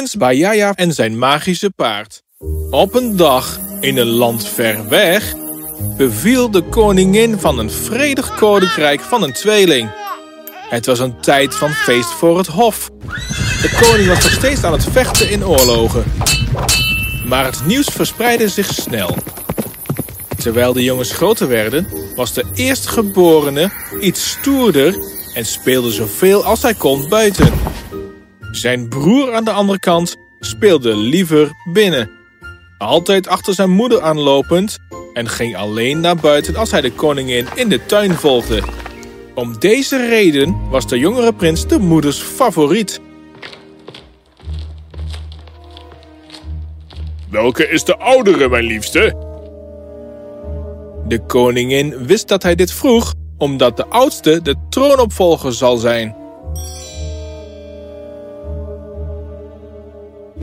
prins en zijn magische paard. Op een dag, in een land ver weg, beviel de koningin van een vredig koninkrijk van een tweeling. Het was een tijd van feest voor het hof. De koning was nog steeds aan het vechten in oorlogen. Maar het nieuws verspreidde zich snel. Terwijl de jongens groter werden, was de eerstgeborene iets stoerder en speelde zoveel als hij kon buiten. Zijn broer aan de andere kant speelde liever binnen. Altijd achter zijn moeder aanlopend en ging alleen naar buiten als hij de koningin in de tuin volgde. Om deze reden was de jongere prins de moeders favoriet. Welke is de oudere, mijn liefste? De koningin wist dat hij dit vroeg, omdat de oudste de troonopvolger zal zijn.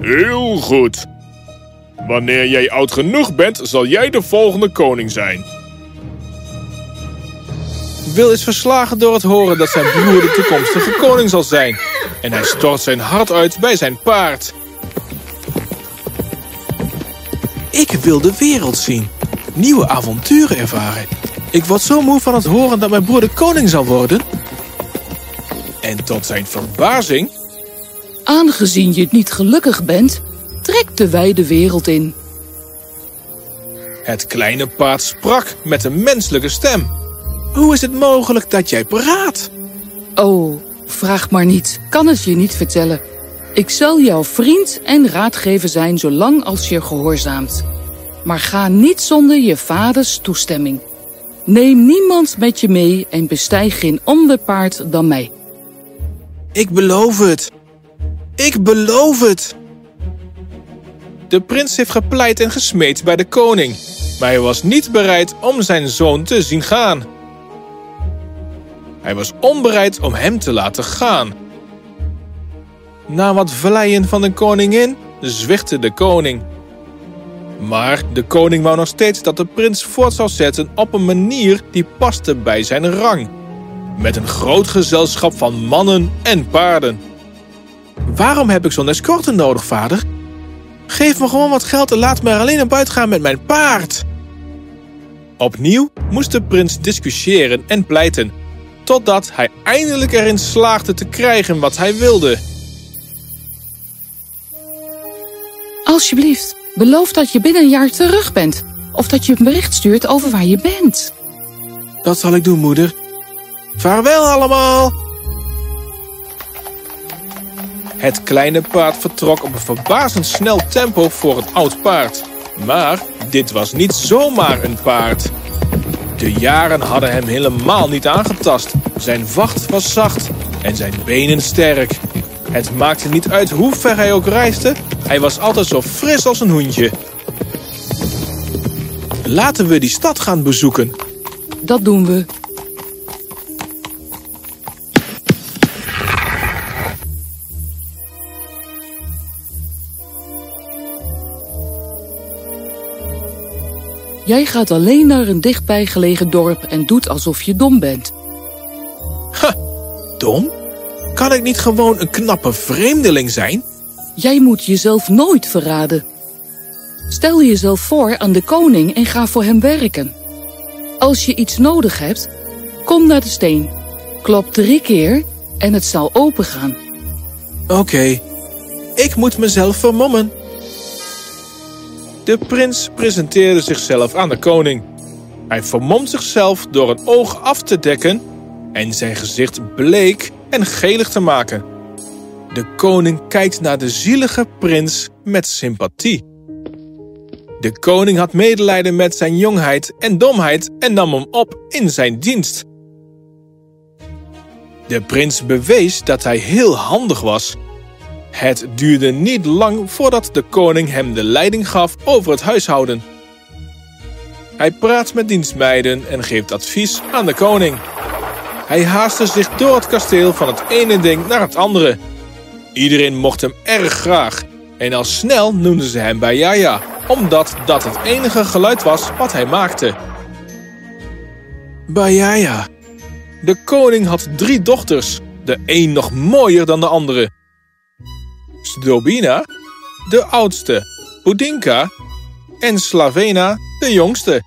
Heel goed. Wanneer jij oud genoeg bent, zal jij de volgende koning zijn. Wil is verslagen door het horen dat zijn broer de toekomstige koning zal zijn. En hij stort zijn hart uit bij zijn paard. Ik wil de wereld zien. Nieuwe avonturen ervaren. Ik word zo moe van het horen dat mijn broer de koning zal worden. En tot zijn verbazing... Aangezien je niet gelukkig bent, trek de wijde wereld in. Het kleine paard sprak met een menselijke stem. Hoe is het mogelijk dat jij praat? Oh, vraag maar niet. Kan het je niet vertellen. Ik zal jouw vriend en raadgever zijn zolang als je gehoorzaamt. Maar ga niet zonder je vaders toestemming. Neem niemand met je mee en bestijg geen ander paard dan mij. Ik beloof het. Ik beloof het. De prins heeft gepleit en gesmeed bij de koning. Maar hij was niet bereid om zijn zoon te zien gaan. Hij was onbereid om hem te laten gaan. Na wat vleien van de koningin zwichtte de koning. Maar de koning wou nog steeds dat de prins voort zou zetten op een manier die paste bij zijn rang. Met een groot gezelschap van mannen en paarden. Waarom heb ik zo'n escorte nodig, vader? Geef me gewoon wat geld en laat me er alleen naar buiten gaan met mijn paard. Opnieuw moest de prins discussiëren en pleiten, totdat hij eindelijk erin slaagde te krijgen wat hij wilde. Alsjeblieft, beloof dat je binnen een jaar terug bent. Of dat je een bericht stuurt over waar je bent. Dat zal ik doen, moeder. Vaarwel allemaal! Het kleine paard vertrok op een verbazend snel tempo voor een oud paard. Maar dit was niet zomaar een paard. De jaren hadden hem helemaal niet aangetast. Zijn vacht was zacht en zijn benen sterk. Het maakte niet uit hoe ver hij ook reisde. Hij was altijd zo fris als een hoentje. Laten we die stad gaan bezoeken. Dat doen we. Jij gaat alleen naar een dichtbij gelegen dorp en doet alsof je dom bent. Ha, dom? Kan ik niet gewoon een knappe vreemdeling zijn? Jij moet jezelf nooit verraden. Stel jezelf voor aan de koning en ga voor hem werken. Als je iets nodig hebt, kom naar de steen. Klop drie keer en het zal opengaan. Oké, ik moet mezelf vermommen. De prins presenteerde zichzelf aan de koning. Hij vermomt zichzelf door een oog af te dekken en zijn gezicht bleek en gelig te maken. De koning kijkt naar de zielige prins met sympathie. De koning had medelijden met zijn jongheid en domheid en nam hem op in zijn dienst. De prins bewees dat hij heel handig was. Het duurde niet lang voordat de koning hem de leiding gaf over het huishouden. Hij praat met dienstmeiden en geeft advies aan de koning. Hij haastte zich door het kasteel van het ene ding naar het andere. Iedereen mocht hem erg graag en al snel noemden ze hem Bayaya, omdat dat het enige geluid was wat hij maakte. Bayaya. De koning had drie dochters, de een nog mooier dan de andere. Zdobina, de oudste, Budinka en Slavena, de jongste.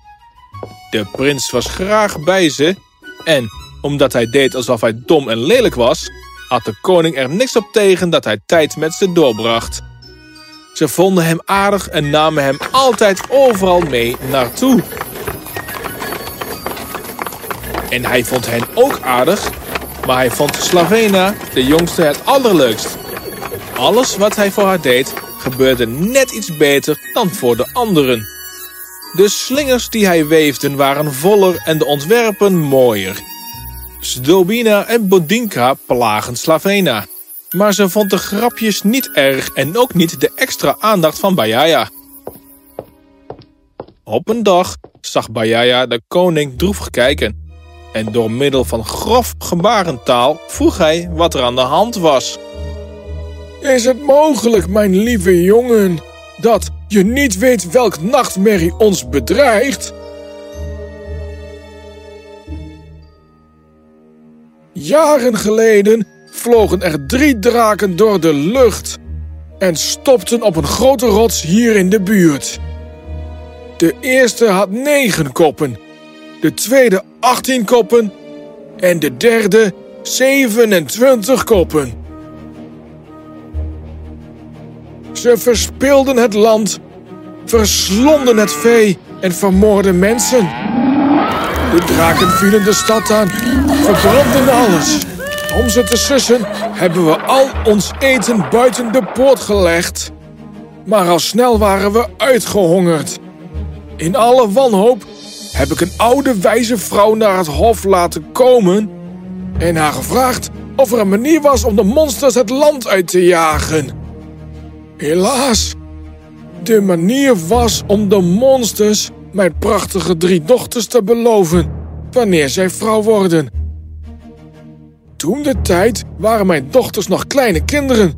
De prins was graag bij ze en, omdat hij deed alsof hij dom en lelijk was, had de koning er niks op tegen dat hij tijd met ze doorbracht. Ze vonden hem aardig en namen hem altijd overal mee naartoe. En hij vond hen ook aardig, maar hij vond Slavena, de jongste, het allerleukst. Alles wat hij voor haar deed, gebeurde net iets beter dan voor de anderen. De slingers die hij weefde waren voller en de ontwerpen mooier. Zdobina en Bodinka plagen Slavena. Maar ze vond de grapjes niet erg en ook niet de extra aandacht van Bayaya. Op een dag zag Bayaya de koning droevig kijken. En door middel van grof gebarentaal vroeg hij wat er aan de hand was. Is het mogelijk, mijn lieve jongen, dat je niet weet welk nachtmerrie ons bedreigt? Jaren geleden vlogen er drie draken door de lucht en stopten op een grote rots hier in de buurt. De eerste had negen koppen, de tweede achttien koppen en de derde 27 koppen. Ze verspilden het land, verslonden het vee en vermoorden mensen. De draken vielen de stad aan, verbrandden alles. Om ze te sussen hebben we al ons eten buiten de poort gelegd. Maar al snel waren we uitgehongerd. In alle wanhoop heb ik een oude wijze vrouw naar het hof laten komen en haar gevraagd of er een manier was om de monsters het land uit te jagen. Helaas, de manier was om de monsters mijn prachtige drie dochters te beloven wanneer zij vrouw worden. Toen de tijd waren mijn dochters nog kleine kinderen.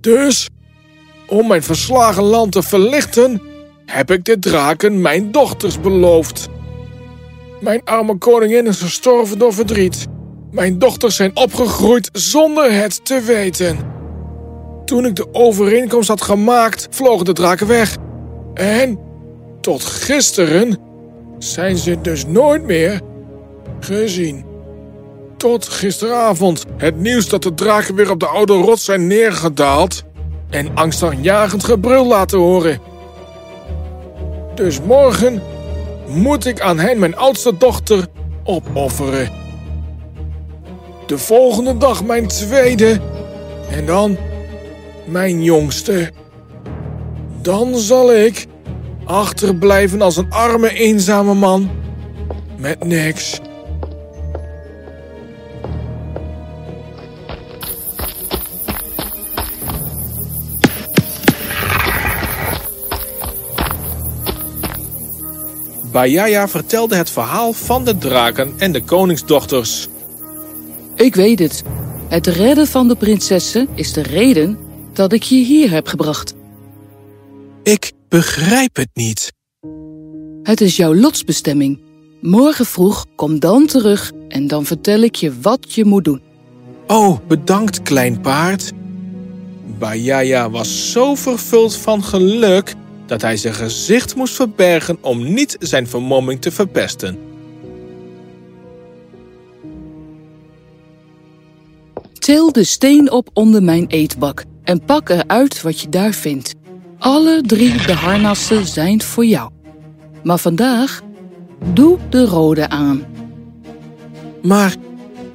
Dus, om mijn verslagen land te verlichten, heb ik de draken mijn dochters beloofd. Mijn arme koningin is gestorven door verdriet. Mijn dochters zijn opgegroeid zonder het te weten. Toen ik de overeenkomst had gemaakt, vlogen de draken weg. En tot gisteren zijn ze dus nooit meer gezien. Tot gisteravond het nieuws dat de draken weer op de oude rots zijn neergedaald en angstaanjagend gebrul laten horen. Dus morgen moet ik aan hen mijn oudste dochter opofferen. De volgende dag mijn tweede en dan mijn jongste. Dan zal ik achterblijven als een arme eenzame man met niks. Bayaya vertelde het verhaal van de draken en de koningsdochters. Ik weet het. Het redden van de prinsessen is de reden dat ik je hier heb gebracht. Ik begrijp het niet. Het is jouw lotsbestemming. Morgen vroeg kom dan terug en dan vertel ik je wat je moet doen. Oh, bedankt, klein paard. Bayaya was zo vervuld van geluk dat hij zijn gezicht moest verbergen om niet zijn vermomming te verpesten. Til de steen op onder mijn eetbak en pak eruit wat je daar vindt. Alle drie de harnassen zijn voor jou. Maar vandaag doe de rode aan. Maar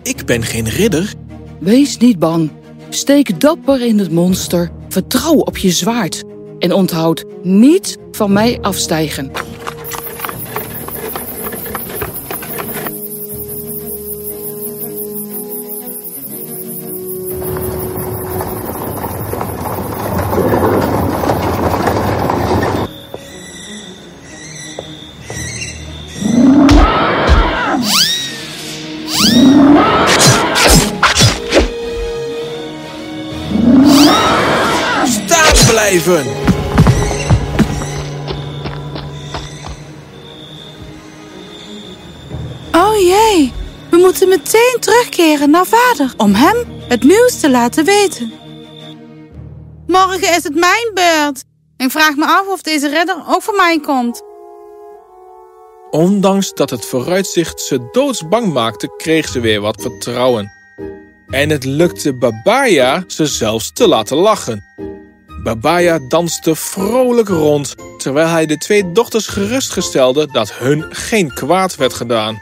ik ben geen ridder. Wees niet bang. Steek dapper in het monster. Vertrouw op je zwaard. En onthoud niet van mij afstijgen. Oh jee, we moeten meteen terugkeren naar vader om hem het nieuws te laten weten. Morgen is het mijn beurt. Ik vraag me af of deze ridder ook voor mij komt. Ondanks dat het vooruitzicht ze doodsbang maakte, kreeg ze weer wat vertrouwen. En het lukte Babaya ze zelfs te laten lachen. Babaya danste vrolijk rond, terwijl hij de twee dochters gerustgestelde dat hun geen kwaad werd gedaan.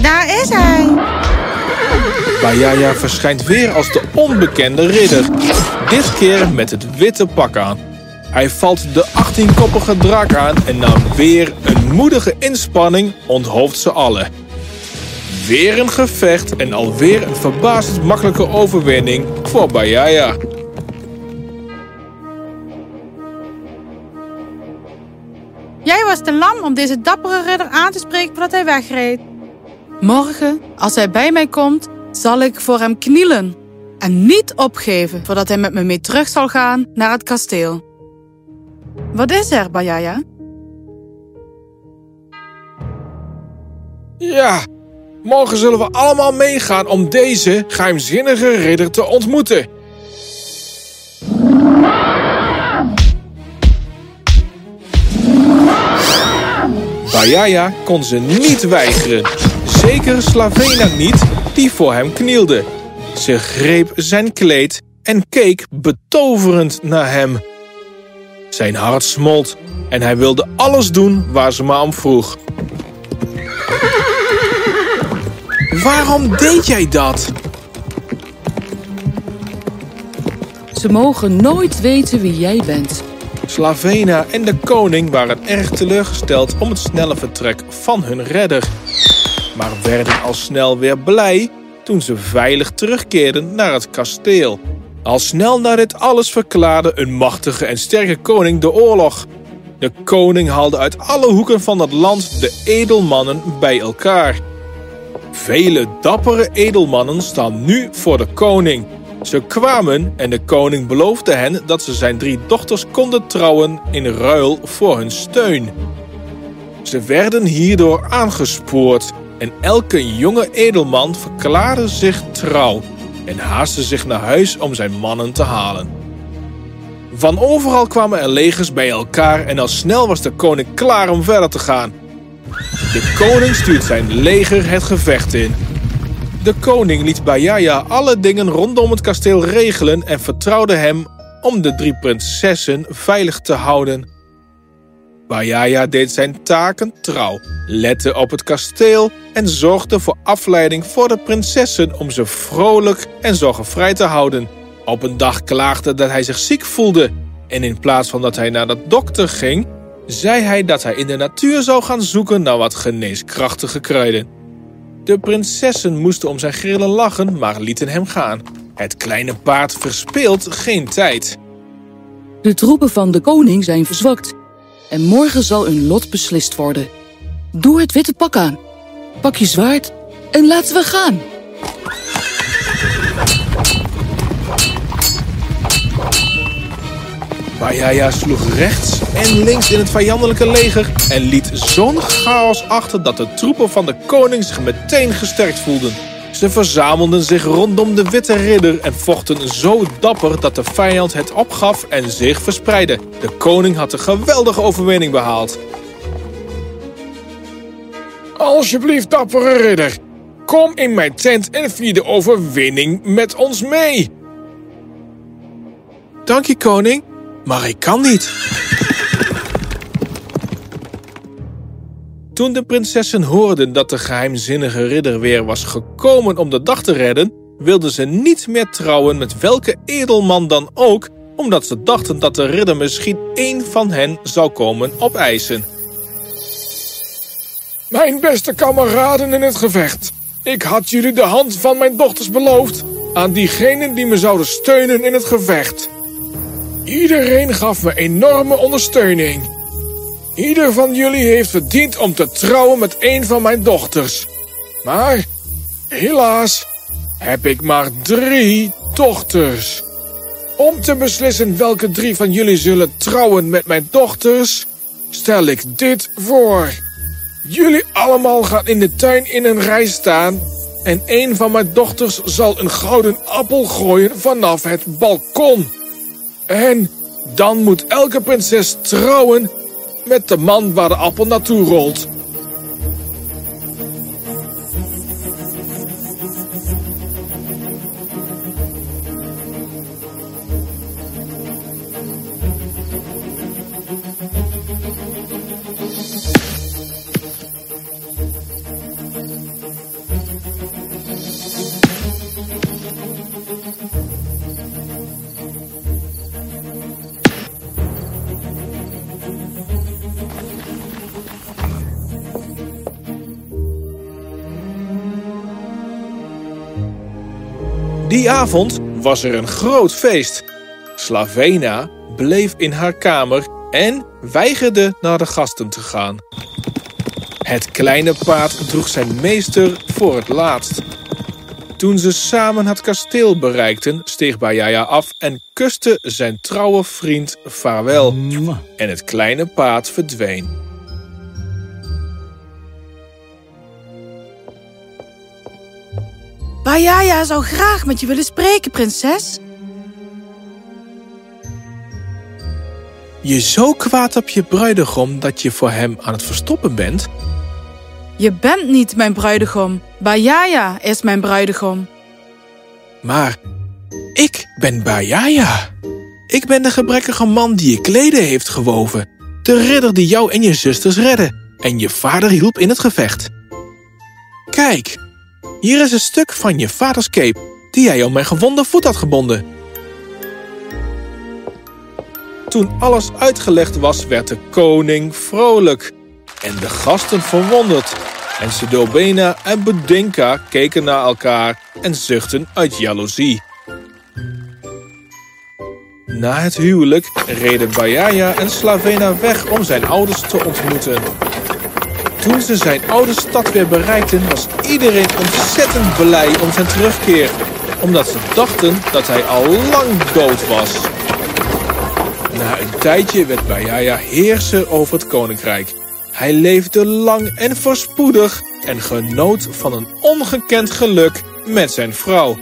Daar is hij. Bayaya verschijnt weer als de onbekende ridder. Dit keer met het witte pak aan. Hij valt de 18-koppige draak aan en na weer een moedige inspanning onthoofdt ze allen. Weer een gevecht en alweer een verbazend makkelijke overwinning voor Bayaya. Jij was te lam om deze dappere ridder aan te spreken voordat hij wegreed. Morgen, als hij bij mij komt, zal ik voor hem knielen. En niet opgeven voordat hij met me mee terug zal gaan naar het kasteel. Wat is er, Bayaya? Ja, morgen zullen we allemaal meegaan om deze geheimzinnige ridder te ontmoeten. Bayaya kon ze niet weigeren. Zeker Slavena niet, die voor hem knielde. Ze greep zijn kleed en keek betoverend naar hem. Zijn hart smolt en hij wilde alles doen waar ze maar om vroeg. Waarom deed jij dat? Ze mogen nooit weten wie jij bent. Slavena en de koning waren erg teleurgesteld om het snelle vertrek van hun redder. Maar werden al snel weer blij toen ze veilig terugkeerden naar het kasteel. Al snel na dit alles verklaarde een machtige en sterke koning de oorlog. De koning haalde uit alle hoeken van het land de edelmannen bij elkaar. Vele dappere edelmannen staan nu voor de koning. Ze kwamen en de koning beloofde hen dat ze zijn drie dochters konden trouwen in ruil voor hun steun. Ze werden hierdoor aangespoord en elke jonge edelman verklaarde zich trouw en haastte zich naar huis om zijn mannen te halen. Van overal kwamen er legers bij elkaar en al snel was de koning klaar om verder te gaan. De koning stuurt zijn leger het gevecht in. De koning liet Bayaya alle dingen rondom het kasteel regelen en vertrouwde hem om de drie prinsessen veilig te houden. Bayaya deed zijn taken trouw, lette op het kasteel en zorgde voor afleiding voor de prinsessen om ze vrolijk en zorgenvrij te houden. Op een dag klaagde dat hij zich ziek voelde en in plaats van dat hij naar de dokter ging, zei hij dat hij in de natuur zou gaan zoeken naar wat geneeskrachtige kruiden. De prinsessen moesten om zijn grillen lachen, maar lieten hem gaan. Het kleine paard verspeelt geen tijd. De troepen van de koning zijn verzwakt. En morgen zal hun lot beslist worden. Doe het witte pak aan. Pak je zwaard en laten we gaan. Bayaya sloeg rechts en links in het vijandelijke leger en liet zo'n chaos achter dat de troepen van de koning zich meteen gesterkt voelden. Ze verzamelden zich rondom de witte ridder en vochten zo dapper dat de vijand het opgaf en zich verspreidde. De koning had een geweldige overwinning behaald. Alsjeblieft, dappere ridder. Kom in mijn tent en vier de overwinning met ons mee. Dank je, koning, maar ik kan niet. Toen de prinsessen hoorden dat de geheimzinnige ridder weer was gekomen om de dag te redden, wilden ze niet meer trouwen met welke edelman dan ook, omdat ze dachten dat de ridder misschien één van hen zou komen opeisen. Mijn beste kameraden in het gevecht. Ik had jullie de hand van mijn dochters beloofd aan diegenen die me zouden steunen in het gevecht. Iedereen gaf me enorme ondersteuning. Ieder van jullie heeft verdiend om te trouwen met een van mijn dochters. Maar, helaas, heb ik maar drie dochters. Om te beslissen welke drie van jullie zullen trouwen met mijn dochters, stel ik dit voor. Jullie allemaal gaan in de tuin in een rij staan... en een van mijn dochters zal een gouden appel gooien vanaf het balkon. En dan moet elke prinses trouwen met de man waar de appel naartoe rolt. Die avond was er een groot feest. Slavena bleef in haar kamer en weigerde naar de gasten te gaan. Het kleine paard droeg zijn meester voor het laatst. Toen ze samen het kasteel bereikten, steeg Bajaya af en kuste zijn trouwe vriend vaarwel. En het kleine paard verdween. Bajaya zou graag met je willen spreken, prinses. Je zo kwaad op je bruidegom dat je voor hem aan het verstoppen bent? Je bent niet mijn bruidegom. Bajaya is mijn bruidegom. Maar ik ben Bajaya. Ik ben de gebrekkige man die je kleden heeft gewoven. De ridder die jou en je zusters redde. En je vader hielp in het gevecht. Kijk, hier is een stuk van je vaders cape... die hij om mijn gewonde voet had gebonden. Toen alles uitgelegd was, werd de koning vrolijk. En de gasten verwonderd. En Sedobena en Budinka keken naar elkaar en zuchtten uit jaloezie. Na het huwelijk reden Bajaya en Slavena weg om zijn ouders te ontmoeten. Toen ze zijn oude stad weer bereikten, was iedereen ontzettend blij om zijn terugkeer. Omdat ze dachten dat hij al lang dood was. Na een tijdje werd Bajaya heerser over het koninkrijk. Hij leefde lang en voorspoedig en genoot van een ongekend geluk met zijn vrouw.